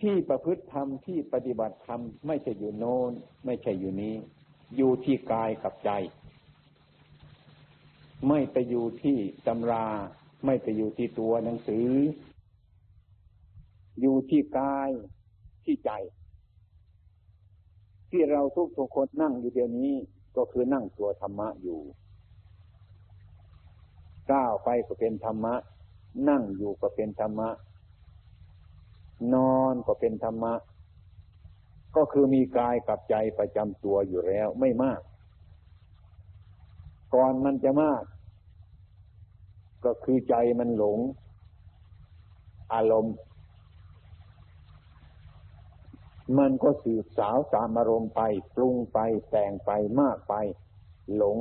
ที่ประพฤติธรรมที่ปฏิบัติธรรมไม่ใช่อยู่โน้น ไม่ใช่อยู่นี้ อยู่ที่กายกับใจ ไม่ไปอยู่ที่ตำรา ไม่ไปอยู่ที่ตัวหนังสือ อยู่ที่กายที่ใจ ที่เราทุกทุกคนนั่งอยู่เดี๋ยวนี้ก็คือนั่งตัวธรรมะอยู่ก้าวไปก็เป็นธรรมะ นั่งอยู่ก็เป็นธรรมะ นอนก็เป็นธรรมะ ก็คือมีกายกับใจประจำตัวอยู่แล้วไม่มาก ก่อนมันจะมาก ก็คือใจมันหลง อารมณ์ มันก็สืบสาวสามอารมณ์ไป ปรุงไปแต่งไปมากไป หลง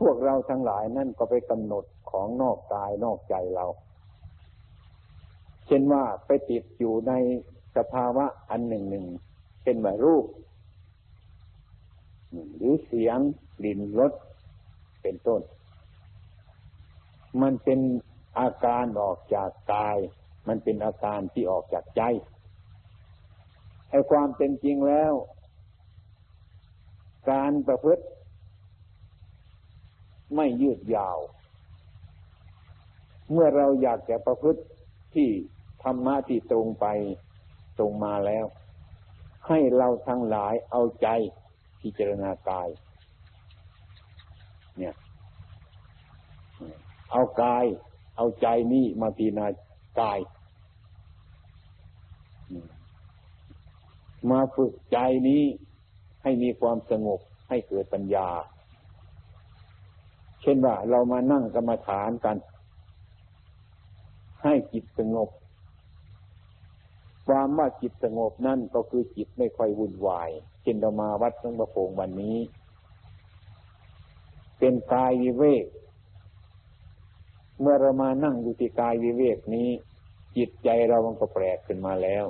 พวกเราทั้งหลายนั่นก็ไปกำหนดของนอกกายนอกใจเรา เช่นว่าไปติดอยู่ในสภาวะอันหนึ่งหนึ่งเป็นแบบรูป หรือเสียงดินรสเป็นต้น มันเป็นอาการออกจากกาย มันเป็นอาการที่ออกจากใจไอ้ความเป็นจริงแล้ว การประพฤติ ไม่ยืดยาว เมื่อเราอยากจะประพฤติที่ รรมะที่ตรงไปตรงมาแล้ว ให้เราทั้งหลายเอาใจพิจารณากาย เนี่ย เอากาย เอาใจนี่มาพิจารณากาย มาฝึกใจนี้ให้มีความสงบให้เกิดปัญญา เช่นว่าเรามานั่งกรรมฐานกัน ให้จิตสงบ ความว่าจิตสงบนั่นก็คือจิตไม่ค่อยวุ่นวายเช่นเรามาวัดหลวงประโพงวันนี้ เป็นกายวิเวก เมื่อเรามานั่งอยู่ที่กายวิเวกนี้ จิตใจเรามันก็แปลกขึ้นมาแล้ว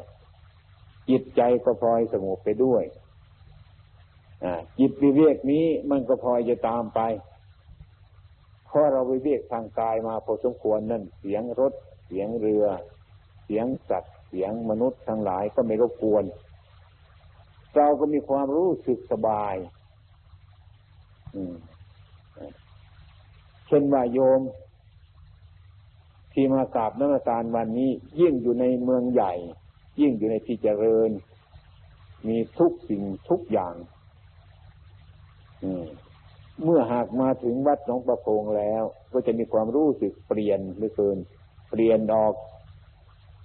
จิตใจก็พลอยสงบไปด้วยจิตวิเวกนี้มันก็พลอยจะตามไปเพราะเราไปเรียกทางกายมาพอสมควรนั่นเสียงรถ เสียงเรือ เสียงสัตว์เสียงมนุษย์ทั้งหลายก็ไม่รบกวน เราก็มีความรู้สึกสบายเช่นว่าโยม ที่มากราบนักการวันนี้ ยิ่งอยู่ในเมืองใหญ่ ยิ่งอยู่ในที่เจริญ มีทุกสิ่งทุกอย่างมเมื่อหากมาถึงวัดหนองประโพงแล้ว ก็จะมีความรู้สึกเปลี่ยนเหลือเกิน เปลี่ยนออก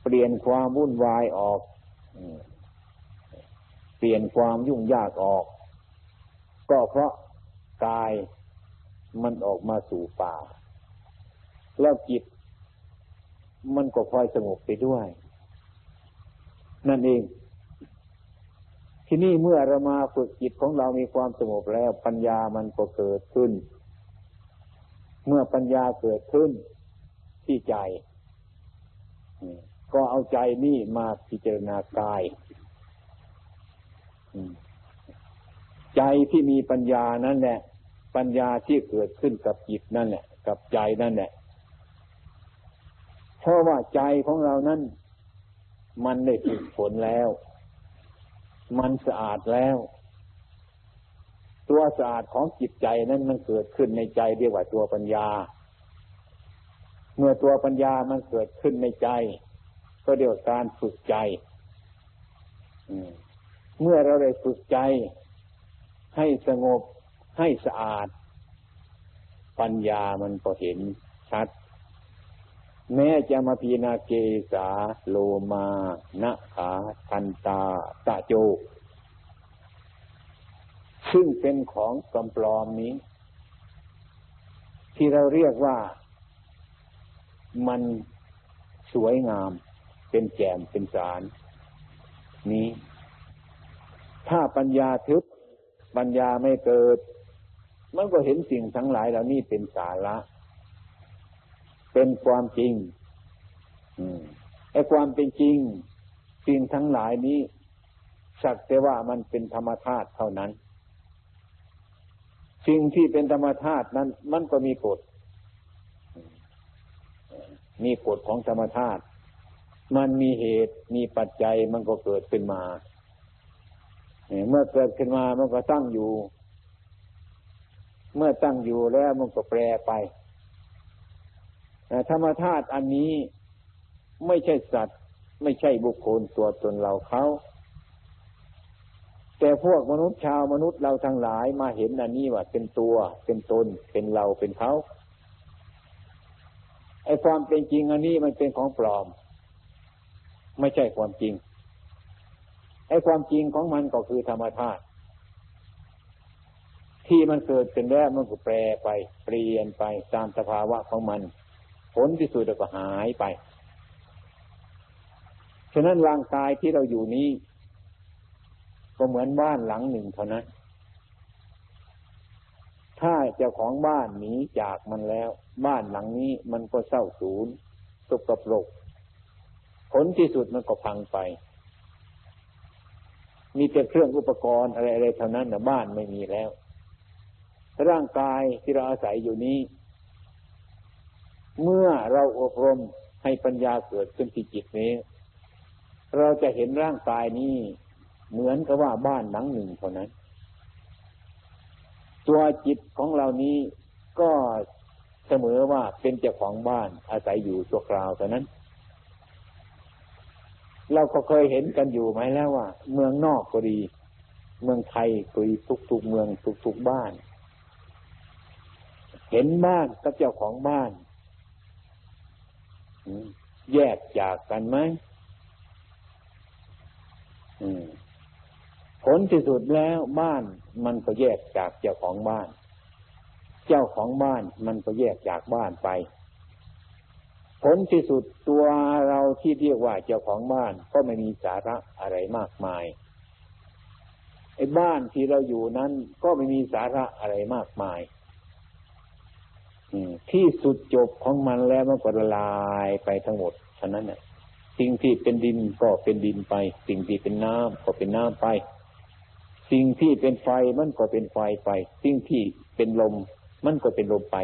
เปลี่ยนความวุ่นวายออกเปลี่ยนความยุ่งยากออก ก็เพราะกายมันออกมาสู่ป่า แล้วจิต มันก็คอยสงบไปด้วย นั่นเอง ที่นี่เมื่อเรามาฝึกจิตของเรามีความสงบแล้ว ปัญญามันก็เกิดขึ้น เมื่อปัญญาเกิดขึ้นที่ใจ ก็เอาใจนี่มาพิจารณากาย ใจที่มีปัญญานั่นแหละ ปัญญาที่เกิดขึ้นกับจิตนั่นแหละ กับใจนั่นแหละ เพราะว่าใจของเรานั้น มันได้ฝึกฝนแล้ว มันสะอาดแล้ว ตัวสะอาดของจิตใจนั้นมันเกิดขึ้นในใจเรียกว่าตัวปัญญา เมื่อตัวปัญญามันเกิดขึ้นในใจ ก็เรียกว่าการฝึกใจเมื่อเราได้ฝึกใจ ให้สงบให้สะอาด ปัญญามันก็เห็นชัด แม้จะมาพีนาเกสาโลมานะขาทันตาตะโจ ซึ่งเป็นของกำปลอมนี้ ที่เราเรียกว่ามันสวยงาม เป็นแจ่มเป็นสาร นี้ ถ้าปัญญาทึบปัญญาไม่เกิด มันก็เห็นสิ่งทั้งหลายเหล่านี้เป็นสาระ เป็นความจริงไอ้ความเป็นจริง สิ่งทั้งหลายนี้ สักแต่ว่ามันเป็นธรรมธาตุเท่านั้น สิ่งที่เป็นธรรมธาตุนั้น มันก็มีกฎมีกฎของธรรมธาตุ มันมีเหตุมีปัจจัยมันก็เกิดขึ้นมาเมื่อเกิดขึ้นมามันก็ตั้งอยู่ เมื่อตั้งอยู่แล้วมันก็แปรไปธรรมธาตุอันนี้ไม่ใช่สัตว์ ไม่ใช่บุคคลตัวตนเราเขาแต่พวกมนุษย์ชาวมนุษย์เราทั้งหลายมาเห็นอันนี้ว่าเป็นตัวเป็นตนเป็นเราเป็นเขาไอ้ความเป็นจริงอันนี้มันเป็นของปลอม ไม่ใช่ความจริงไอ้ความจริงของมันก็คือธรรมชาติที่มันเกิดเป็นแล้วมันก็แปรไป เปลี่ยนไปตามสภาวะของมัน ผลที่สุดก็หายไป ฉะนั้นร่างกายที่เราอยู่นี้ ก็เหมือนบ้านหลังหนึ่งเท่านั้น ถ้าเจ้าของบ้านหนีจากมันแล้ว บ้านหลังนี้มันก็เศร้าสูญตกกระปรก ผลที่สุดมันก็พังไป มีแต่เครื่องอุปกรณ์อะไรๆเท่านั้นนะบ้านไม่มีแล้ว ร่างกายที่เราอาศัยอยู่นี้ เมื่อเราอบรมให้ปัญญาเกิดขึ้นที่จิตนี้ เราจะเห็นร่างกายนี้เหมือนกับว่าบ้านหลังหนึ่งเท่านั้น ตัวจิตของเรานี้ก็เสมอว่าเป็นเจ้าของบ้านอาศัยอยู่ตัวคราวเท่านั้น เราก็เคยเห็นกันอยู่ไหมแล้วว่า เมืองนอกก็ดี เมืองไทยก็ดีทุกๆเมืองทุกๆบ้าน เห็นบ้านกับเจ้าของบ้านแยกจากกันไหมผลที่สุดแล้วบ้านมันก็แยกจากเจ้าของบ้าน เจ้าของบ้านมันก็แยกจากบ้านไป ผลที่สุดตัวเราที่เรียกว่าเจ้าของบ้านก็ไม่มีสาระอะไรมากมายไอ้บ้านที่เราอยู่นั้นก็ไม่มีสาระอะไรมากมายที่สุดจบของมันแล้วมันก็ละลายไปทั้งหมดฉะนั้นเนี่ยสิ่งที่เป็นดินก็เป็นดินไป สิ่งที่เป็นน้ำก็เป็นน้ำไป สิ่งที่เป็นไฟมันก็เป็นไฟไป สิ่งที่เป็นลม มันก็เป็นลมไป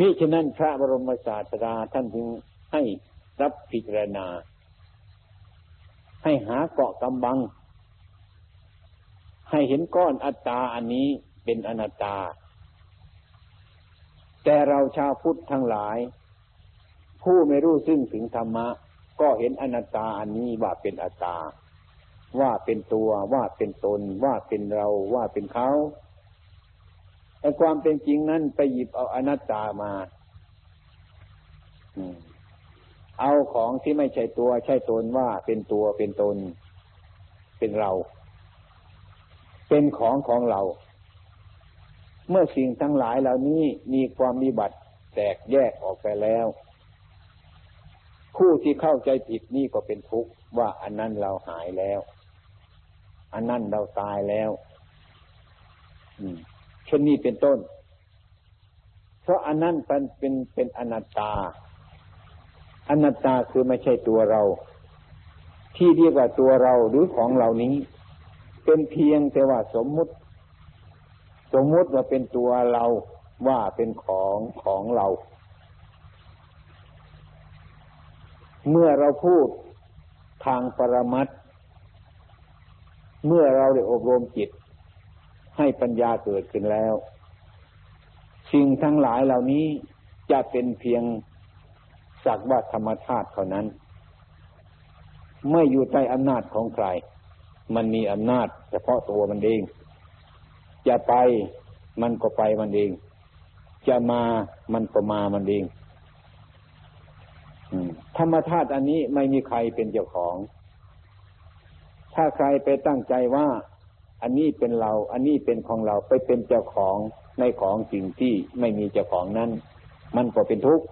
นี่ฉะนั้นพระบรมศาสดาท่านจึงให้รับพิจารณา ให้หาเกาะกำบัง ให้เห็นก้อนอัตตาอันนี้เป็นอนัตตา แต่เราชาวพุทธทั้งหลาย ผู้ไม่รู้ซึ่งถึงธรรมะ ก็เห็นอนัตตาอันนี้ว่าเป็นอัตตา ว่าเป็นตัวว่าเป็นตน ว่าเป็นเราว่าเป็นเขา แต่ความเป็นจริงนั้นไปหยิบเอาอนัตตามาเอาของที่ไม่ใช่ตัวใช่ตนว่าเป็นตัวเป็นตน เป็นเรา เป็นของของเรา เมื่อสิ่งทั้งหลายเหล่านี้มีความมีบัตรแตกแยกออกไปแล้วผู้ที่เข้าใจผิดนี่ก็เป็นทุกข์ว่าอันนั้นเราหายแล้ว อันนั้นเราตายแล้ว อืม เช่นนี้เป็นต้น เพราะอันนั้นเป็นเป็นเป็นอนัตตา อนัตตาคือไม่ใช่ตัวเรา ที่เรียกว่าตัวเราหรือของเหล่านี้ เป็นเพียงแต่ว่าสมมุติ สมมุติว่าเป็นตัวเราว่าเป็นของของเรา เมื่อเราพูดทางปรมัตเมื่อเราได้อบรมจิต ให้ปัญญาเกิดขึ้นแล้ว สิ่งทั้งหลายเหล่านี้จะเป็นเพียงสักว่าธรรมชาติเท่านั้น ไม่อยู่ใต้อำนาจของใคร มันมีอำนาจ เฉพาะตัวมันเอง จะไปมันก็ไปมันเอง จะมามันก็มามันเองธรรมชาติอันนี้ไม่มีใครเป็นเจ้าของ ถ้าใครไปตั้งใจว่า อันนี้เป็นเรา อันนี้เป็นของเราไปเป็นเจ้าของในของสิ่งที่ไม่มีเจ้าของนั้น มันก็เป็นทุกข์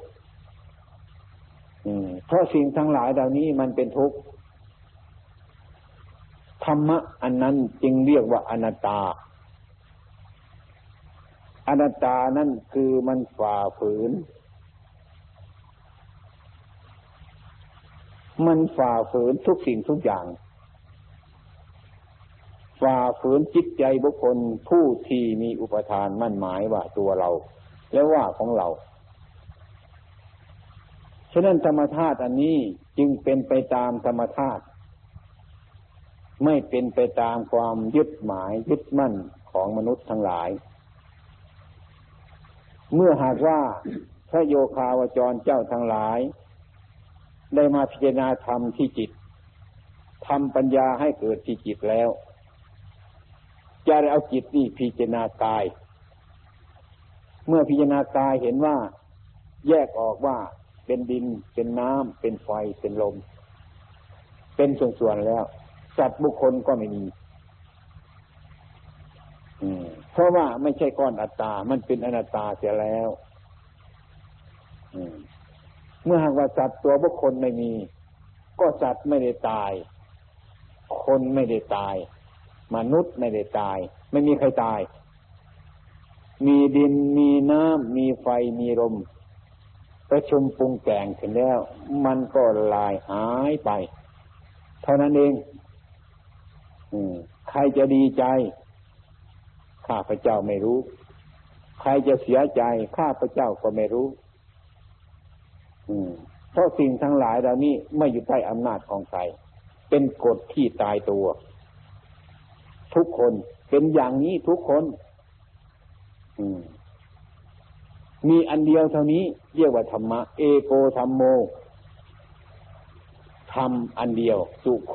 เพราะสิ่งทั้งหลายเหล่านี้มันเป็นทุกข์ธรรมะอันนั้นจึงเรียกว่าอนัตตา อนัตตานั่นคือมันฝ่าฝืน มันฝ่าฝืนทุกสิ่งทุกอย่าง ฝ่าฝืนจิตใจบุคคลผู้ที่มีอุปทานมั่นหมายว่าตัวเรา และว่าของเรา ฉะนั้นธรรมธาตุอันนี้จึงเป็นไปตามธรรมธาตุไม่เป็นไปตามความยึดหมายยึดมั่นของมนุษย์ทั้งหลาย เมื่อหากว่าพระโยคาวจรเจ้าทั้งหลาย ได้มาพิจารณาธรรมที่จิตทำปัญญาให้เกิดที่จิตแล้ว จะได้เอาจิตนี่พิจารณากาย เมื่อพิจารณากายเห็นว่าแยกออกว่าเป็นดินเป็นน้ำเป็นไฟเป็นลม เป็นส่วนๆแล้ว สัตว์บุคคลก็ไม่มีเพราะว่าไม่ใช่ก้อนอัตตา มันเป็นอนัตตาเสียแล้วเมื่อหากว่าสัตว์ตัวบุคคลไม่มี ก็สัตว์ไม่ได้ตาย คนไม่ได้ตาย มนุษย์ไม่ได้ตาย ไม่มีใครตาย มีดินมีน้ำมีไฟมีลมประชุมปรุงแต่งถึงแล้ว มันก็ลายหายไป เท่านั้นเองใครจะดีใจ ข้าพเจ้าไม่รู้ ใครจะเสียใจ ข้าพเจ้าก็ไม่รู้เพราะสิ่งทั้งหลายเหล่านี้ไม่อยู่ใต้อำนาจของใคร เป็นกฎที่ตายตัว ทุกคนเป็นอย่างนี้ทุกคนมีอันเดียวเท่านี้ เรียกว่าธรรมะ เอโกธรรมโมธรรมอันเดียว สุโข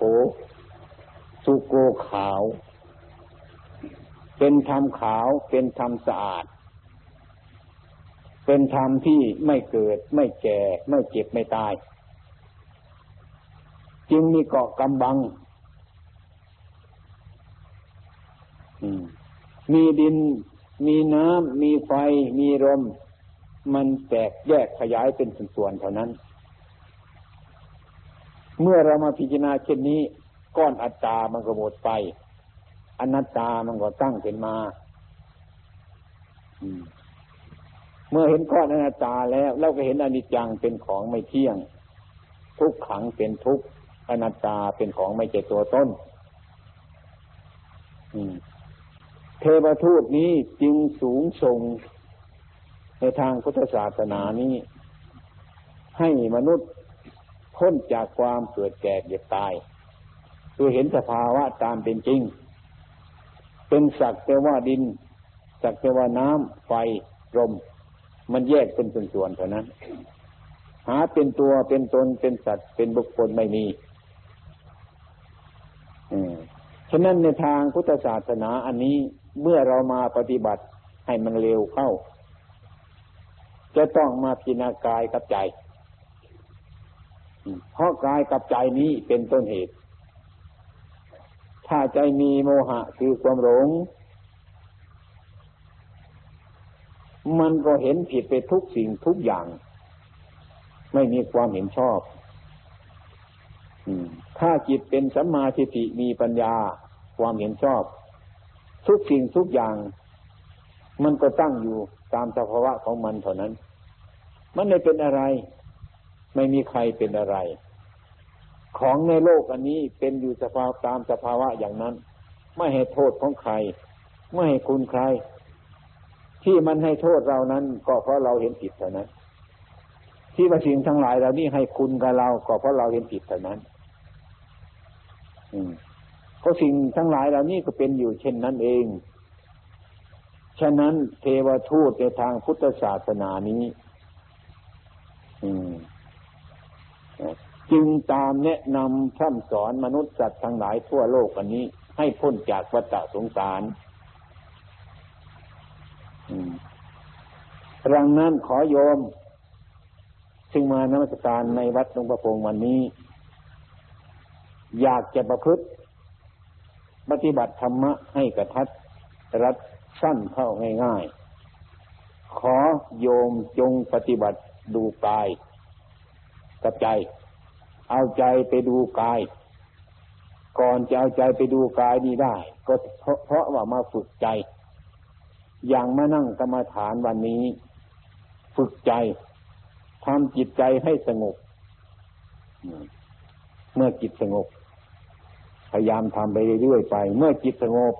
สุโกขาว เป็นธรรมขาว เป็นธรรมสะอาด เป็นธรรมที่ไม่เกิด ไม่แก่ ไม่เจ็บไม่ตาย จึงมีเกาะกำบัง มีดิน มีน้ำ มีไฟ มีลม มันแตกแยกขยายเป็นส่วนๆเท่านั้น เมื่อเรามาพิจารณาเช่นนี้ ก้อนอัตตามันก็หมดไป อนัตตามันก็ตั้งขึ้นมาเมื่อเห็นก้อนอนัตตาแล้ว เราก็เห็นอนิจจังเป็นของไม่เที่ยง ทุกขังเป็นทุกอนัตตาเป็นของไม่เจตัวต้น เทวทูตนี้จึงสูงส่งในทางพุทธศาสนานี้ ให้มนุษย์พ้นจากความเกิดแก่เจ็บตาย คือเห็นสภาวะตามเป็นจริง เป็นสักแต่ว่าดิน สักแต่ว่าน้ำไฟลมมันแยกเป็นส่วนๆเท่านั้น หาเป็นตัวเป็นตนเป็นสัตว์เป็นบุคคลไม่มีฉะนั้นในทางพุทธศาสนาอันนี้ เมื่อเรามาปฏิบัติให้มันเร็วเข้า จะต้องมาพิจารณากายกับใจ เพราะกายกับใจนี้เป็นต้นเหตุ ถ้าใจมีโมหะคือความหลง มันก็เห็นผิดไปทุกสิ่งทุกอย่าง ไม่มีความเห็นชอบ ถ้าจิตเป็นสัมมาทิฏฐิมีปัญญาความเห็นชอบ ทุกสิ่งทุกอย่าง มันก็ตั้งอยู่ตามสภาวะของมันเท่านั้น มันไม่เป็นอะไร ไม่มีใครเป็นอะไร ของในโลกอันนี้เป็นอยู่สภาวตามสภาวะอย่างนั้น ไม่ให้โทษของใคร ไม่ให้คุณใคร ที่มันให้โทษเรานั้น ก็เพราะเราเห็นผิดเท่านั้น ที่มาสิ่งทั้งหลายเรานี่ให้คุณกับเรา ก็เพราะเราเห็นผิดเท่านั้น อืม เพราะสิ่งทั้งหลายเหล่านี้ก็เป็นอยู่เช่นนั้นเอง ฉะนั้นเทวทูตในทางพุทธศาสนานี้ อืมจึงตามแนะนำท่ำสอนมนุษย์สัตว์ทั้งหลายทั่วโลกอันนี้ ให้พ้นจากวัฏสงสารรังนั้นขอโยม ซึ่งมานมัสการในวัดหลวงประพงวันนี้ อยากจะประพฤติ ปฏิบัติธรรมะให้กระทัดรัดสั้นเข้าง่ายๆ ขอโยมจงปฏิบัติดูกายกับใจ เอาใจไปดูกาย ก่อนจะเอาใจไปดูกายนี้ได้ ก็เพราะเพราะว่ามาฝึกใจ อย่างมานั่งกรรมฐานวันนี้ ฝึกใจทำจิตใจให้สงบเมื่อจิตสงบ พยายามทำไปเรื่อยๆไป เมื่อจิตสงบ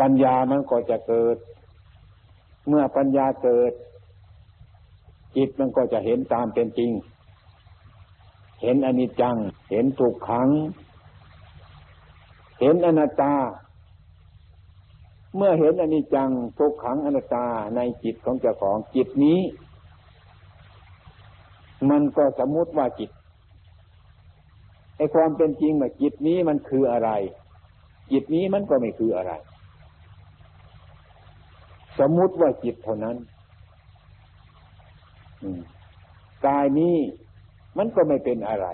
ปัญญามันก็จะเกิด เมื่อปัญญาเกิด จิตมันก็จะเห็นตามเป็นจริง เห็นอนิจจัง เห็นทุกขัง เห็นอนัตตา เมื่อเห็นอนิจจังทุกขังอนัตตาในจิตของเจ้าของจิตนี้ มันก็สมมติว่าจิต ไอความเป็นจริงว่าจิตนี้มันคืออะไร จิตนี้มันก็ไม่คืออะไร สมมุติว่าจิตเท่านั้นกายนี้มันก็ไม่เป็นอะไร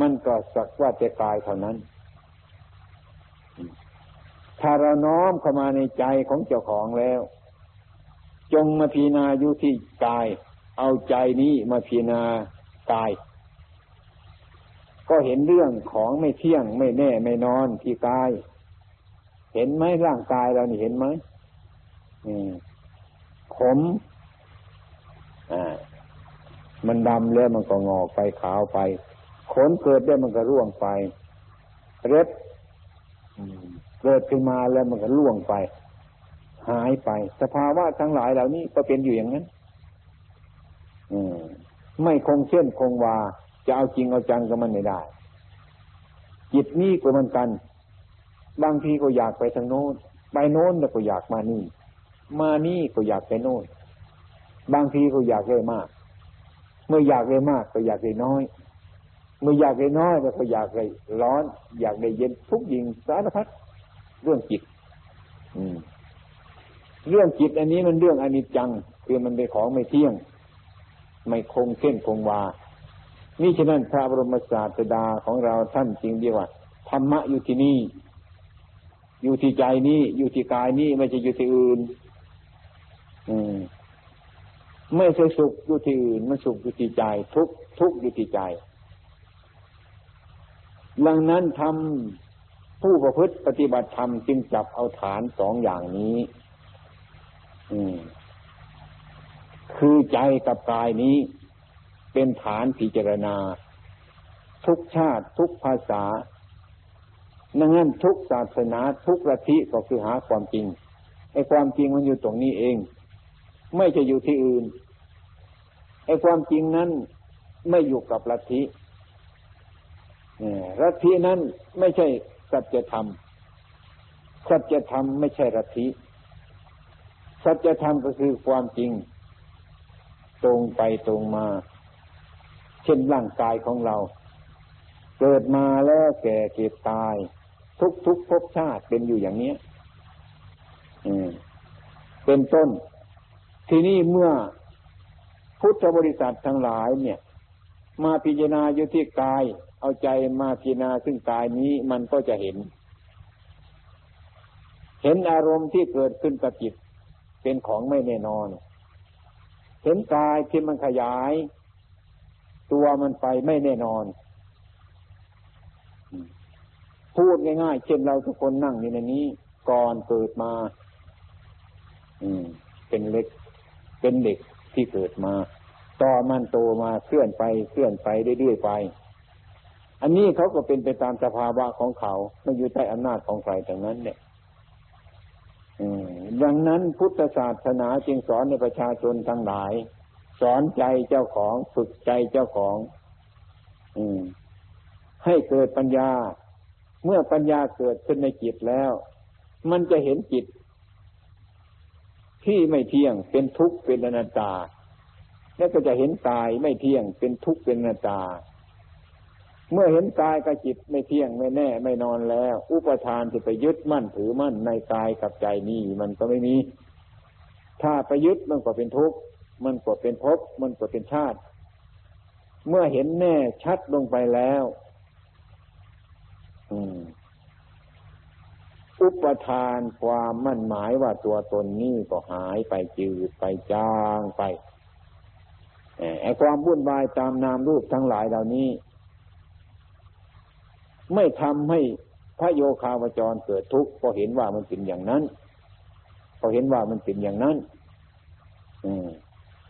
มันก็สักว่าแต่กายเท่านั้น ถ้าเราน้อมเข้ามาในใจของเจ้าของแล้ว จงมาพีนาอยู่ที่กาย เอาใจนี้มาพีนากาย ก็เห็นเรื่องของไม่เที่ยงไม่แน่ไม่นอนที่กาย เห็นไหมร่างกายเรานี่เห็นไหมผมอ่ามันดำแล้วมันก็งอกไปขาวไป ขนเกิดได้มันก็ร่วงไป เร็บเกิดขึ้นมาแล้วมันก็ร่วงไป หายไป สภาวะทั้งหลายเหล่านี้ก็เป็นอยู่อย่างนั้นไม่คงเส้นคงวา จะเอาจริงเอาจังกับมันไม่ได้ จิตนี้ก็เหมือนกัน บางทีก็อยากไปทางโน้น ไปโน้นแล้วก็อยากมานี่ มานี่ก็อยากไปโน้น บางทีก็อยากได้มาก เมื่ออยากได้มากก็อยากได้น้อย เมื่ออยากได้น้อยก็อยากได้ร้อน อยากได้เย็นทุกยิงสารพัดเรื่องจิต อืมเรื่องจิตอันนี้มันเรื่องอนิจจัง คือมันเป็นของไม่เที่ยง ไม่คงเส้นคงวา นี่ฉะนั้นพระบรมศาสดาของเราท่านจริงเดียวว่าธรรมะอยู่ที่นี่ อยู่ที่ใจนี้ อยู่ที่กายนี้ไม่ใช่อยู่ที่อื่น อืมไม่ใช่สุขอยู่ที่อื่น มันสุขอยู่ที่ใจ ทุกทุกอยู่ที่ใจ ดังนั้นทำผู้ประพฤติปฏิบัติธรรมจึงจับเอาฐานสองอย่างนี้ อืม คือใจกับกายนี้ เป็นฐานพิจารณา ทุกชาติทุกภาษาดังนั้นทุกศาสนาทุกระทิก็คือหาความจริงไอ้ความจริงมันอยู่ตรงนี้เอง ไม่จะอยู่ที่อื่นไอ้ความจริงนั้นไม่อยู่กับลัทธิลัทธินั้นไม่ใช่สัจธรรมสัจธรรมไม่ใช่ลัทธิสัจธรรมก็คือความจริง ตรงไปตรงมา เช่นร่างกายของเรา เกิดมาแล้วแก่เก็บตาย ทุกทุกภพชาติเป็นอยู่อย่างนี้เป็นต้น ทีนี้เมื่อพุทธบริษัททั้งหลายเนี่ย มาพิจารณาอยู่ที่กาย เอาใจมาพิจารณาซึ่งกายนี้มันก็จะเห็น เห็นอารมณ์ที่เกิดขึ้นกับจิตเป็นของไม่แน่นอน เห็นกายที่มันขยาย ตัวมันไปไม่แน่นอน พูดง่ายๆ เช่นเราทุกคนนั่งอยู่ในนี้ ก่อนเกิดมา อืม เป็นเล็ก เป็นเด็กที่เกิดมา ต่อมันโตมาเคลื่อนไปเคลื่อนไปเรื่อยๆไป อันนี้เขาก็เป็นไปตามสภาวะของเขาไม่อยู่ใต้อำนาจของใครแต่นั้นเนี่ยดังนั้นพุทธศาสนาจึงสอนในประชาชนทั้งหลาย สอนใจเจ้าของฝึกใจเจ้าของ อืม ให้เกิดปัญญา เมื่อปัญญาเกิดขึ้นในจิตแล้ว มันจะเห็นจิต ที่ไม่เที่ยงเป็นทุกข์เป็นอนัตตา แล้วก็จะเห็นกายไม่เที่ยงเป็นทุกข์เป็นอนัตตา เมื่อเห็นกายกับจิตไม่เที่ยงไม่แน่ ไม่นอนแล้ว อุปทานที่ไปยึดมั่นถือมั่นในกายกับใจนี้มันก็ไม่มีถ้าไปยึดมันก็เป็นทุกข์มันก็ เป็นภพมันก็เป็นชาติ เมื่อเห็นแน่ชัดลงไปแล้วอุปทานความมั่นหมายว่าตัวตนนี้ก็หายไปจืดไปจางไปไอ้ความวุ่นวายตามนามรูปทั้งหลายเหล่านี้ ไม่ทำให้พระโยคาวจรเกิดทุกข์เพราะเห็นว่ามันเป็นอย่างนั้นพอเห็นว่ามันเป็นอย่างนั้นเ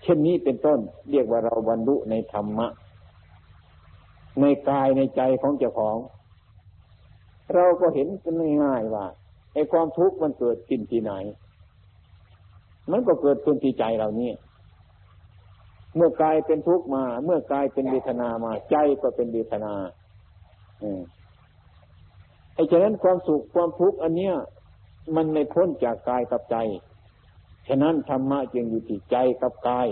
ช่นนี้เป็นต้น เรียกว่าเราบรรลุในธรรมะ ในกายในใจของเจ้าของ เราก็เห็นกันง่ายๆว่าไอ้ความทุกข์มันเกิดขึ้นที่ไหน มันก็เกิดขึ้นที่ใจเรานี่เมื่อกายเป็นทุกข์มา เมื่อกายเป็นเวทนามา ใจก็เป็นเวทนาไอ้ฉะนั้นความสุขความทุกข์อันเนี้ย มันไม่พ้นจากกายกับใจ ฉะนั้นธรรมะจึงอยู่ที่ใจกับกาย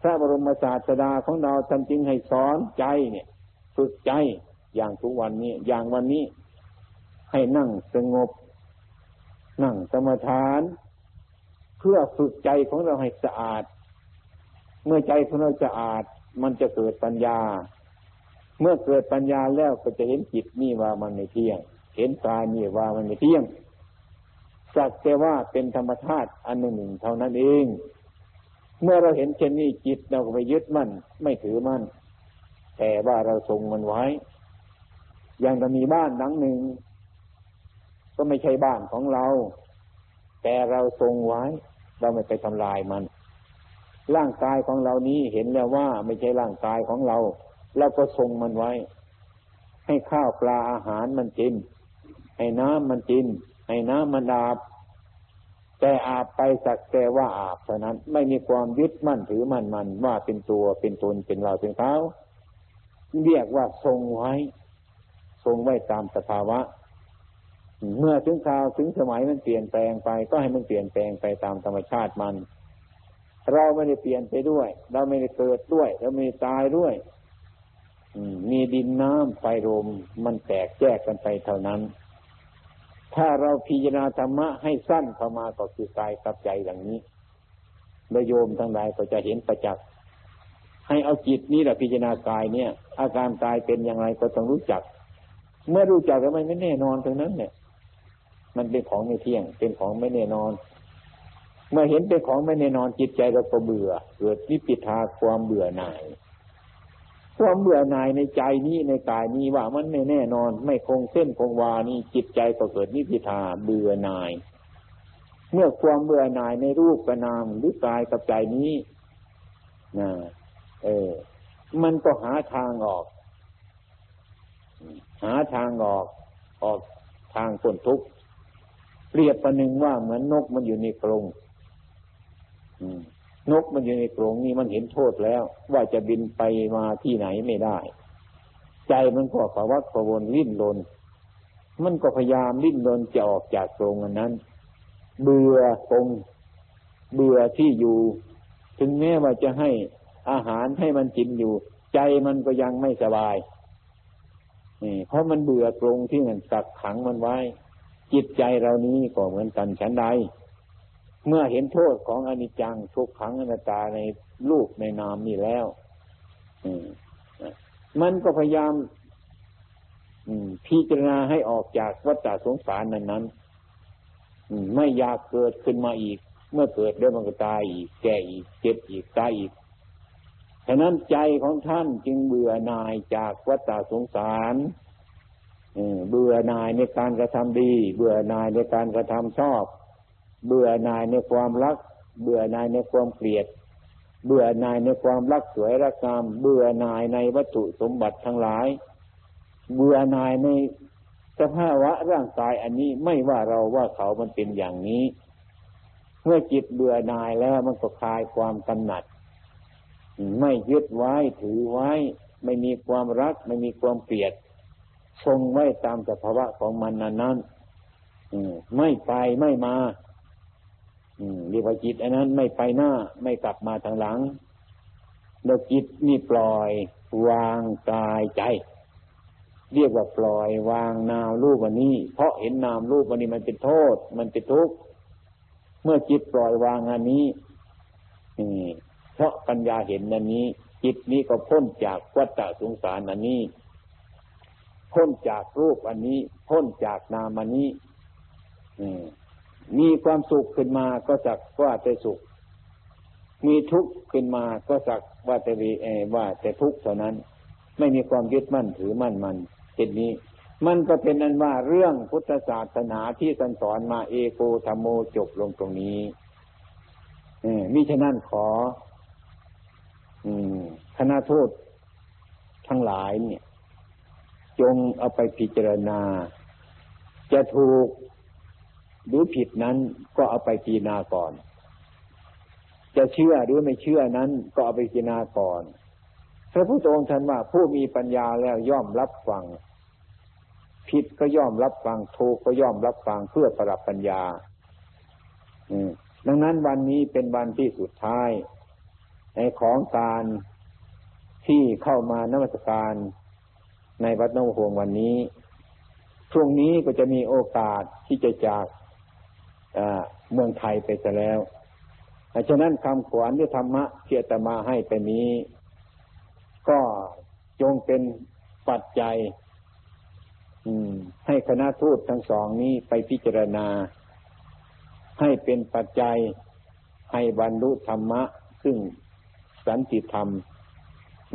พระบรมศาสดาของเราท่านจึงให้สอนใจเนี่ยฝึกใจอย่างทุกวันนี้ อย่างวันนี้ให้นั่งสงบ นั่งสมาทาน เพื่อฝึกใจของเราให้สะอาด เมื่อใจของเราสะอาด มันจะเกิดปัญญา เมื่อเกิดปัญญาแล้วก็จะเห็นจิตนี่ว่ามันไม่เที่ยง เห็นกายนี่ว่ามันไม่เที่ยง สักแต่ว่าเป็นธรรมชาติอันหนึ่งเท่านั้นเอง เมื่อเราเห็นเช่นนี้จิตเราก็ไปยึดมั่นไม่ถือมั่น แต่ว่าเราทรงมันไว้ อย่างเรามีบ้านหลังหนึ่ง ก็ไม่ใช่บ้านของเรา แต่เราทรงไว้ เราไม่ไปทำลายมัน ร่างกายของเรานี้เห็นแล้วว่าไม่ใช่ร่างกายของเรา เราก็ทรงมันไว้ ให้ข้าวปลาอาหารมันกิน ให้น้ำมันกิน ให้น้ำมันอาบ แต่อาบไปสักแต่ว่าอาบเท่านั้นไม่มีความยึดมั่นถือมั่นมันว่าเป็นตัวเป็นตนเป็นเราเป็นเขาเรียกว่าทรงไว้ ทรงไว้ตามสภาวะ เมื่อถึงคราวถึงสมัยมันเปลี่ยนแปลงไป ก็ให้มันเปลี่ยนแปลงไปตามธรรมชาติมัน เราไม่ได้เปลี่ยนไปด้วย เราไม่ได้เกิดด้วย เราไม่ได้ตายด้วยมีดินน้ำไฟลมมันแตกแยกกันไปเท่านั้น ถ้าเราพิจารณาธรรมะให้สั้นเข้ามาก็คือกายกับใจอย่างนี้โยมทั้งหลายก็จะเห็นประจักษ์ให้เอาจิตนี้แหละพิจารณากายเนี่ย อาการกายเป็นอย่างไรก็ต้องรู้จัก เมื่อรู้จักแล้วมันไม่แน่นอนตรงนั้นเนี่ย มันเป็นของไม่เที่ยง เป็นของไม่แน่นอน เมื่อเห็นเป็นของไม่แน่นอนจิตใจเราก็เบื่อ เกิดนิพพิทาความเบื่อหน่าย ความเบื่อหน่ายในใจนี้ในกายนี้ว่ามันไม่แน่นอน ไม่คงเส้นคงวานี่จิตใจก็เกิดนิพิทาเบื่อหน่าย เมื่อความเบื่อหน่ายในรูปกระนามหรือกายกับใจนี้นะเออ มันก็หาทางออก หาทางออกออกทางพ้นทุกข์เปรียบประหนึ่งว่าเหมือนนกมันอยู่ในกรงอืม นกมันอยู่ในกรงนี้มันเห็นโทษแล้ว ว่าจะบินไปมาที่ไหนไม่ได้ ใจมันก็ภาวะประวนลิ้นลนมันก็พยายามลิ้นลนจะออกจากกรงอันนั้น เบื่อกรงเบื่อที่อยู่ ถึงแม้ว่าจะให้อาหารให้มันกินอยู่ ใจมันก็ยังไม่สบายนี่เพราะมันเบื่อกรงที่มันกักขังมันไว้ จิตใจเรานี้ก็เหมือนกันฉันใด เมื่อเห็นโทษของอนิจจังทุกขังอนัตตาในรูปในนามนี่แล้วมันก็พยายามพิจารณาให้ออกจากวัฏสงสารนั้นนั้นไม่อยากเกิดขึ้นมาอีก เมื่อเกิดแล้วมันก็ตายอีก แก่อีกเจ็บอีกตายอีกฉะนั้นใจของท่านจึงเบื่อหน่ายจากวัฏสงสารเบื่อหน่ายในการกระทำดี เบื่อหน่ายในการกระทำชอบ เบื่อหน่ายในความรัก เบื่อหน่ายในความเกลียด เบื่อหน่ายในความรักสวยรักงาม เบื่อหน่ายในวัตถุสมบัติทั้งหลาย เบื่อหน่ายในสภาวะร่างกายอันนี้ไม่ว่าเราว่าเขามันเป็นอย่างนี้ เมื่อจิตเบื่อหน่ายแล้วมันก็คลายความกำหนัด ไม่ยึดไว้ถือไว้ ไม่มีความรัก ไม่มีความเกลียดทรงไว้ตามสภาวะของมันนั้นนั้นไม่ไปไม่มา เรียกว่าจิตอันนั้นไม่ไปหน้าไม่กลับมาทางหลังแล้วจิตนี่ปล่อยวางกายใจ เรียกว่าปล่อยวางนามรูปวันนี้ เพราะเห็นนามรูปวันนี้มันเป็นโทษ มันเป็นทุกข์เมื่อจิตปล่อยวางอันนี้เพราะปัญญาเห็นอันนี้ จิตนี้ก็พ้นจากวัฏสงสารอันนี้ พ้นจากรูปอันนี้ พ้นจากนามอันนี้ อืม มีความสุขขึ้นมาก็สักว่าแต่สุข มีทุกข์ขึ้นมาก็สักว่าแต่วีเอว่าแต่ทุกข์เท่านั้น ไม่มีความยึดมั่นถือมั่นมันเช่นนี้ มันก็เป็นอันว่าเรื่องพุทธศาสนาที่สันสอนมาเอโกธรรมโมจบลงตรงนี้เอมิฉะนั้นขออืมคณะโทษทั้งหลายเนี่ย จงเอาไปพิจารณา จะถูก หรือผิดนั้นก็เอาไปพิจารณาก่อน จะเชื่อหรือไม่เชื่อนั้นก็เอาไปพิจารณาก่อนพระพุทธองค์ท่านว่าผู้มีปัญญาแล้วย่อมรับฟัง ผิดก็ย่อมรับฟังถูกก็ย่อมรับฟังเพื่อปรับปัญญาดังนั้นวันนี้เป็นวันที่สุดท้าย ในของการที่เข้ามานมัสการในวัดนวหงวันนี้ ช่วงนี้ก็จะมีโอกาสที่จะจาก เมืองไทยไปซะแล้วฉะนั้นคำขวัญที่ธรรมะเทียตมาให้ไปนี้ ก็จงเป็นปัจจัยให้คณะทูตทั้งสองนี้ไปพิจารณา ให้เป็นปัจจัยให้บรรลุธรรมะ ซึ่งสันติธรรม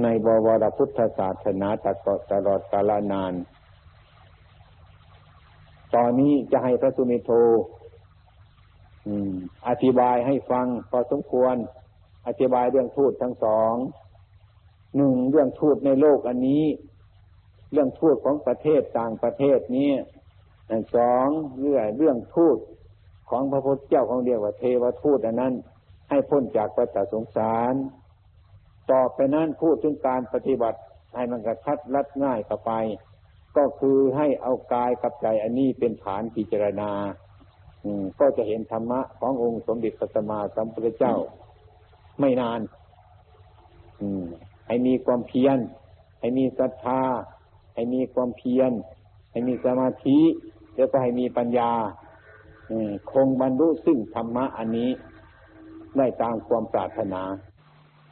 ในบวรพุทธศาสนาตลอดกาลนาน ตอนนี้จะให้พระสุนิโธ อธิบายให้ฟังพอสมควร อธิบายเรื่องทูตทั้งสองหนึ่งเรื่องทูตในโลกอันนี้ เรื่องทูตของประเทศต่างประเทศนี้สองเรื่องเรื่องทูตของพระพุทธเจ้าของเดียวว่าเทวทูตอันนั้น ให้พ้นจากประสงสาร ต่อไปนั้นพูดถึงการปฏิบัติให้มันกระชัดรัดง่ายเข้าไป ก็คือให้เอากายกับใจอันนี้เป็นฐานพิจารณา ก็จะเห็นธรรมะขององค์สมเด็จพระสัมมาสัมพุทธเจ้า ไม่นาน อืม ให้มีความเพียร ให้มีศรัทธา ให้มีความเพียร ให้มีสมาธิ แล้วก็ให้มีปัญญาคงบรรลุซึ่งธรรมะอันนี้ ได้ตามความปรารถนา